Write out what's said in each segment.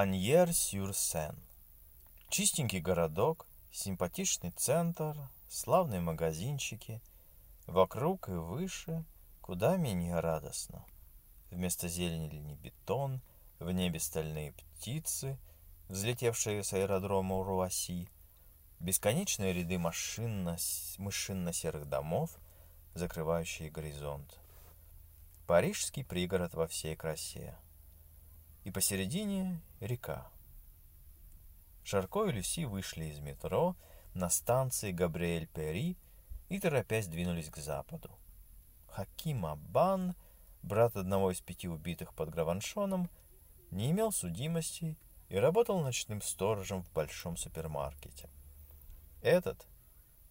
Аньер-сюр-Сен. Чистенький городок, симпатичный центр, славные магазинчики. Вокруг и выше куда менее радостно. Вместо зелени бетон, в небе стальные птицы, взлетевшие с аэродрома Руаси, бесконечные ряды машинно, мышинно-серых домов, закрывающие горизонт. Парижский пригород во всей красе. И посередине река. Шарко и Люси вышли из метро на станции Габриэль-Пери и, торопясь, двинулись к западу. Хаким Абан, брат одного из пяти убитых под Граваншоном, не имел судимости и работал ночным сторожем в большом супермаркете. Этот,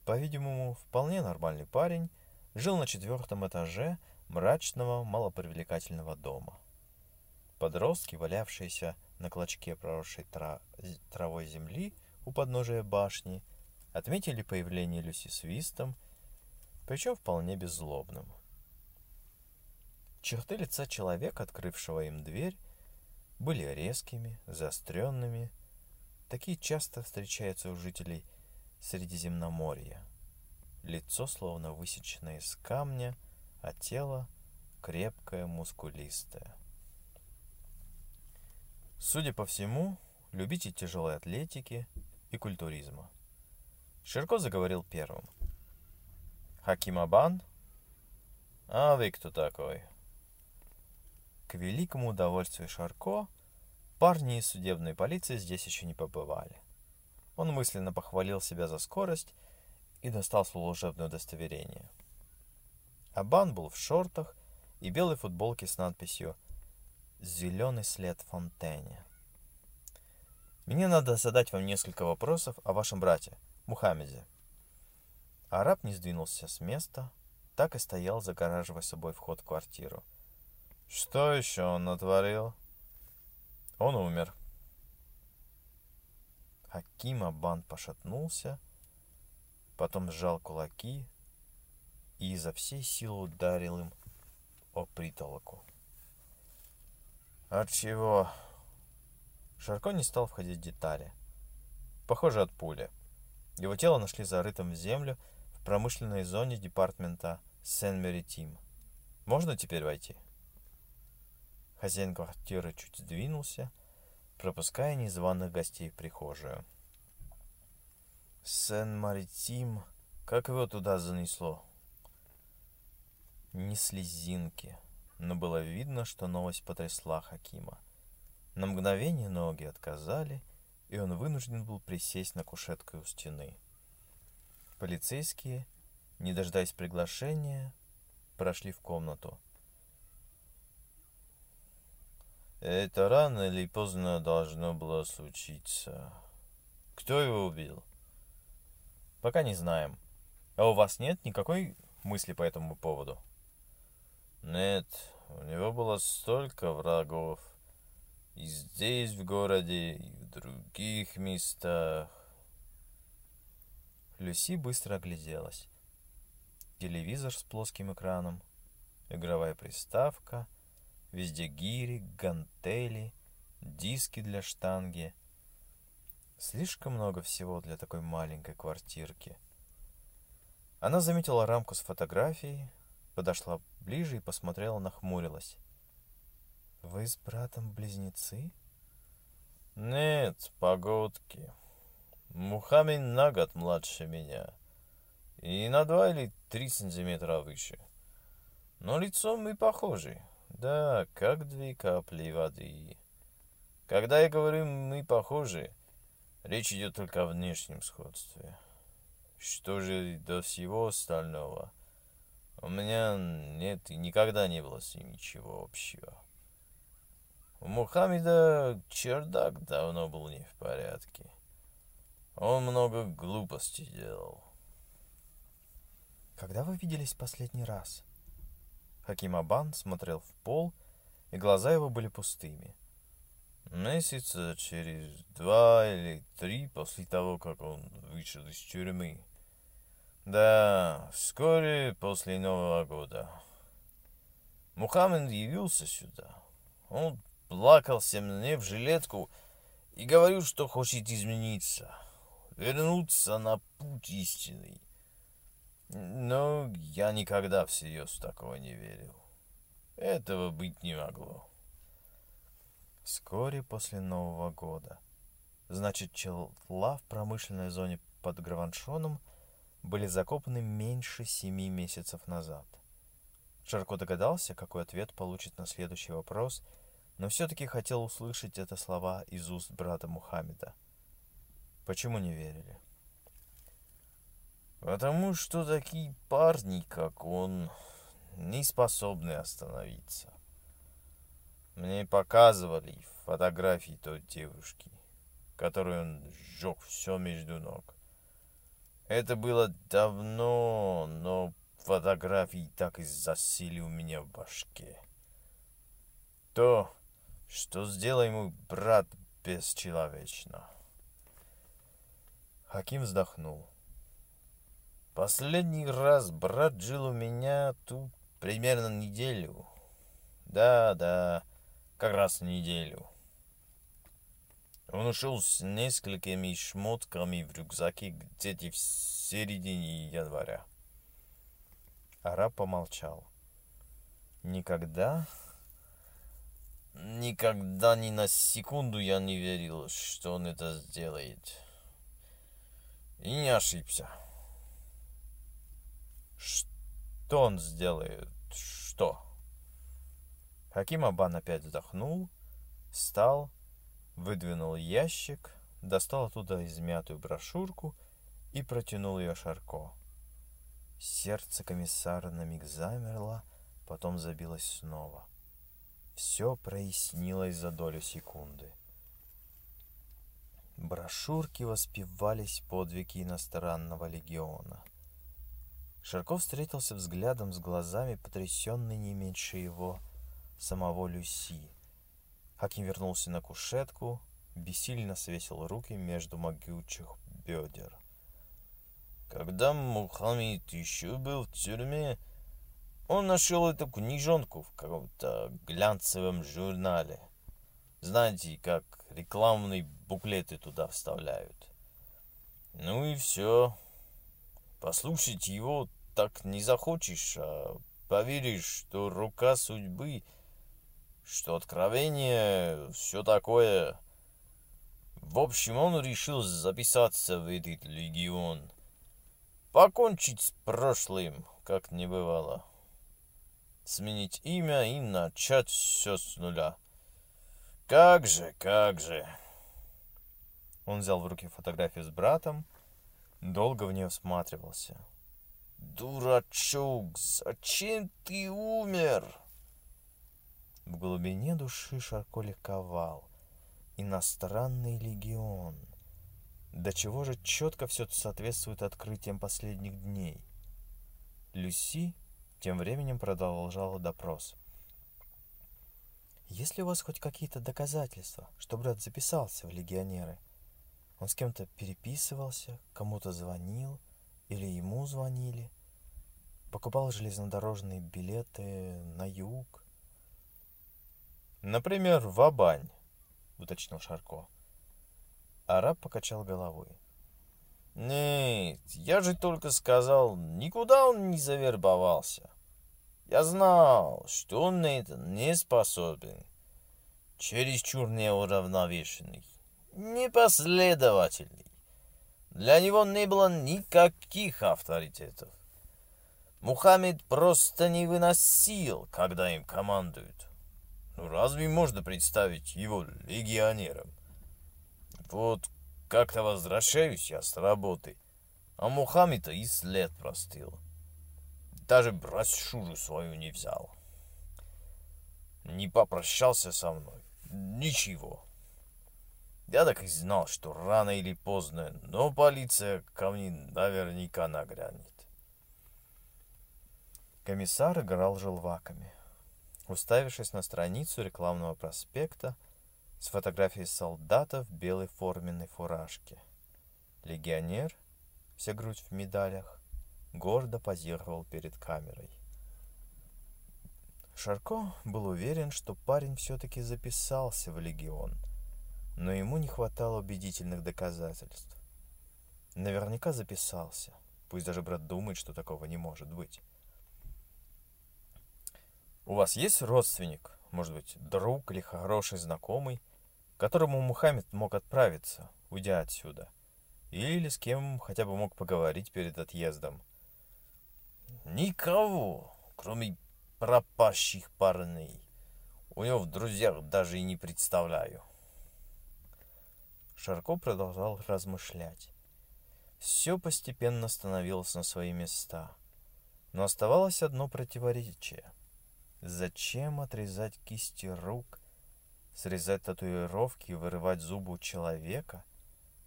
по-видимому, вполне нормальный парень, жил на четвертом этаже мрачного, малопривлекательного дома. Подростки, валявшиеся на клочке проросшей тра... травой земли у подножия башни, отметили появление Люси свистом, причем вполне беззлобным. Черты лица человека, открывшего им дверь, были резкими, заостренными. Такие часто встречаются у жителей Средиземноморья. Лицо словно высечено из камня, а тело крепкое, мускулистое. Судя по всему, любитель тяжелой атлетики и культуризма. Ширко заговорил первым. Хаким Абан? А вы кто такой? К великому удовольствию Шарко, парни из судебной полиции здесь еще не побывали. Он мысленно похвалил себя за скорость и достал служебное удостоверение. Абан был в шортах и белой футболке с надписью «Зеленый след Фонтене». Мне надо задать вам несколько вопросов о вашем брате, Мухаммеде. Араб не сдвинулся с места, так и стоял, загораживая собой вход в квартиру. Что еще он натворил? Он умер. Хаким Абан пошатнулся, потом сжал кулаки и изо всей силы ударил им о притолоку. От чего? Шарко не стал входить в детали. Похоже, от пули. Его тело нашли зарытым в землю в промышленной зоне департамента Сен-Меритим. Можно теперь войти? Хозяин квартиры чуть сдвинулся, пропуская незваных гостей в прихожую. Сен-Маритим, как его туда занесло? Ни слезинки, но было видно, что новость потрясла Хакима. На мгновение ноги отказали, и он вынужден был присесть на кушетку у стены. Полицейские, не дожидаясь приглашения, прошли в комнату. Это рано или поздно должно было случиться. Кто его убил? Пока не знаем. А у вас нет никакой мысли по этому поводу? Нет, у него было столько врагов. И здесь, в городе, и в других местах. Люси быстро огляделась. Телевизор с плоским экраном, игровая приставка — Везде гири, гантели, диски для штанги. Слишком много всего для такой маленькой квартирки. Она заметила рамку с фотографией, подошла ближе и посмотрела, нахмурилась. «Вы с братом близнецы?» «Нет, погодки. Мухаммед на год младше меня. И на два или три сантиметра выше. Но лицом мы похожи. Да, как две капли воды. Когда я говорю «мы похожи», речь идет только о внешнем сходстве. Что же до всего остального? У меня нет и никогда не было с ним ничего общего. У Мухаммеда чердак давно был не в порядке. Он много глупостей делал. Когда вы виделись последний раз? Хаким Абан смотрел в пол, и глаза его были пустыми. Месяца через два или три после того, как он вышел из тюрьмы. Да, вскоре после Нового года. Мухаммед явился сюда. Он плакался мне в жилетку и говорил, что хочет измениться, вернуться на путь истинный. Но я никогда всерьез такого не верил. Этого быть не могло. Вскоре после Нового года. Значит, чела в промышленной зоне под Граваншоном были закопаны меньше семи месяцев назад. Шарко догадался, какой ответ получит на следующий вопрос, но все-таки хотел услышать это слова из уст брата Мухаммеда. Почему не верили? Потому что такие парни, как он, не способны остановиться. Мне показывали фотографии той девушки, которую он сжег все между ног. Это было давно, но фотографии так и засели у меня в башке. То, что сделал ему брат бесчеловечно. Хаким вздохнул. Последний раз брат жил у меня тут примерно неделю. Да, да, как раз неделю. Он ушел с несколькими шмотками в рюкзаке где-то в середине января. Араб помолчал. Никогда? Никогда ни на секунду я не верил, что он это сделает. И не ошибся. Что он сделает? Что? Хаким Абан опять вздохнул, встал, выдвинул ящик, достал оттуда измятую брошюрку и протянул ее Шарко. Сердце комиссара на миг замерло, потом забилось снова. Все прояснилось за долю секунды. Брошюрки воспевались подвиги иностранного легиона. Шарков встретился взглядом с глазами, потрясенной не меньше его, самого Люси. Хаким вернулся на кушетку, бессильно свесил руки между могучих бедер. Когда Мухаммед еще был в тюрьме, он нашел эту книжонку в каком-то глянцевом журнале. Знаете, как рекламные буклеты туда вставляют. Ну и все. Послушать его так не захочешь, а поверишь, что рука судьбы — что откровение, все такое. В общем, он решил записаться в этот легион. Покончить с прошлым, как не бывало. Сменить имя и начать все с нуля. Как же, как же. Он взял в руки фотографию с братом, долго в нее всматривался. «Дурачок, зачем ты умер?» В глубине души Шарко ликовал. Иностранный легион. До чего же четко все соответствует открытиям последних дней. Люси тем временем продолжала допрос. Есть ли у вас хоть какие-то доказательства, что брат записался в легионеры? Он с кем-то переписывался, кому-то звонил или ему звонили? Покупал железнодорожные билеты на юг? Например, в Абань, уточнил Шарко. Араб покачал головой. Нет, я же только сказал, никуда он не завербовался. Я знал, что он на это не способен. Чересчур неуравновешенный, непоследовательный. Для него не было никаких авторитетов. Мухаммед просто не выносил, когда им командуют. Ну разве можно представить его легионером? Вот как-то возвращаюсь я с работы, а Мухаммеда и след простыл. Даже брошюру свою не взял. Не попрощался со мной. Ничего. Я так и знал, что рано или поздно, но полиция ко мне наверняка нагрянет. Комиссар играл желваками уставившись на страницу рекламного проспекта с фотографией солдата в белой форменной фуражке. Легионер, вся грудь в медалях, гордо позировал перед камерой. Шарко был уверен, что парень все-таки записался в легион. но ему не хватало убедительных доказательств. Наверняка записался. Пусть даже брат думает, что такого не может быть. У вас есть родственник, может быть, друг или хороший знакомый, к которому Мухаммед мог отправиться, уйдя отсюда? Или с кем хотя бы мог поговорить перед отъездом? Никого, кроме пропащих парней. У него в друзьях даже и не представляю. Шарко продолжал размышлять. Все постепенно становилось на свои места. Но оставалось одно противоречие. Зачем отрезать кисти рук, срезать татуировки и вырывать зубы у человека,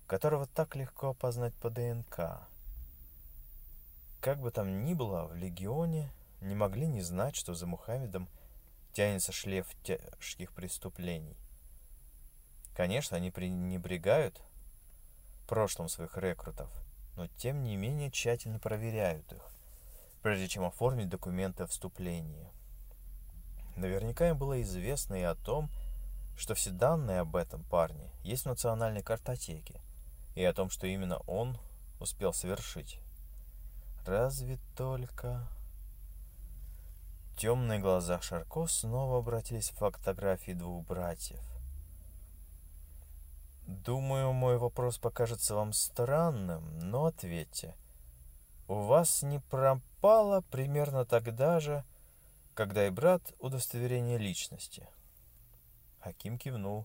которого так легко опознать по ДНК? Как бы там ни было, в Легионе не могли не знать, что за Мухаммедом тянется шлейф тяжких преступлений. Конечно, они пренебрегают прошлым своих рекрутов, но тем не менее тщательно проверяют их, прежде чем оформить документы о вступлении. Наверняка им было известно и о том, что все данные об этом парне есть в национальной картотеке, и о том, что именно он успел совершить. Разве только... Темные глаза Шарко снова обратились к фотографии двух братьев. Думаю, мой вопрос покажется вам странным, но ответьте. У вас не пропало примерно тогда же, когда и брат удостоверение личности? Хаким кивнул.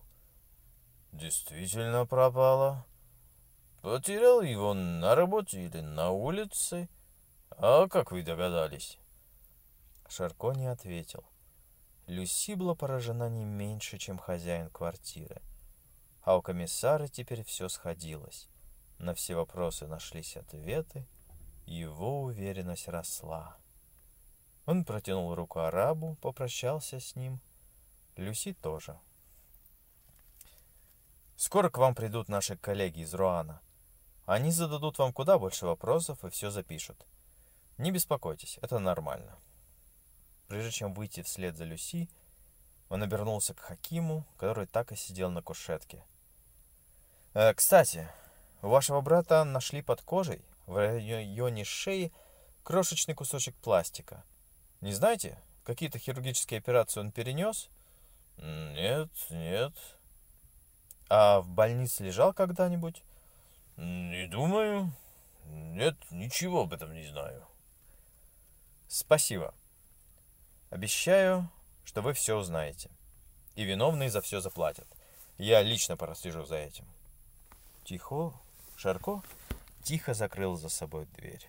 Действительно пропало. Потерял его на работе или на улице? А как вы догадались? Шарко не ответил. Люси была поражена не меньше, чем хозяин квартиры. А у комиссара теперь все сходилось. На все вопросы нашлись ответы, его уверенность росла. Он протянул руку арабу, попрощался с ним. Люси тоже. «Скоро к вам придут наши коллеги из Руана. Они зададут вам куда больше вопросов и все запишут. Не беспокойтесь, это нормально». Прежде чем выйти вслед за Люси, он обернулся к Хакиму, который так и сидел на кушетке. «Э, «Кстати, у вашего брата нашли под кожей, в районе шеи, крошечный кусочек пластика. Не знаете, какие-то хирургические операции он перенес?» «Нет, нет». «А в больнице лежал когда-нибудь?» «Не думаю. Нет, ничего об этом не знаю». «Спасибо». Обещаю, что вы все узнаете. И виновные за все заплатят. Я лично прослежу за этим. Тихо, Шарко тихо закрыл за собой дверь.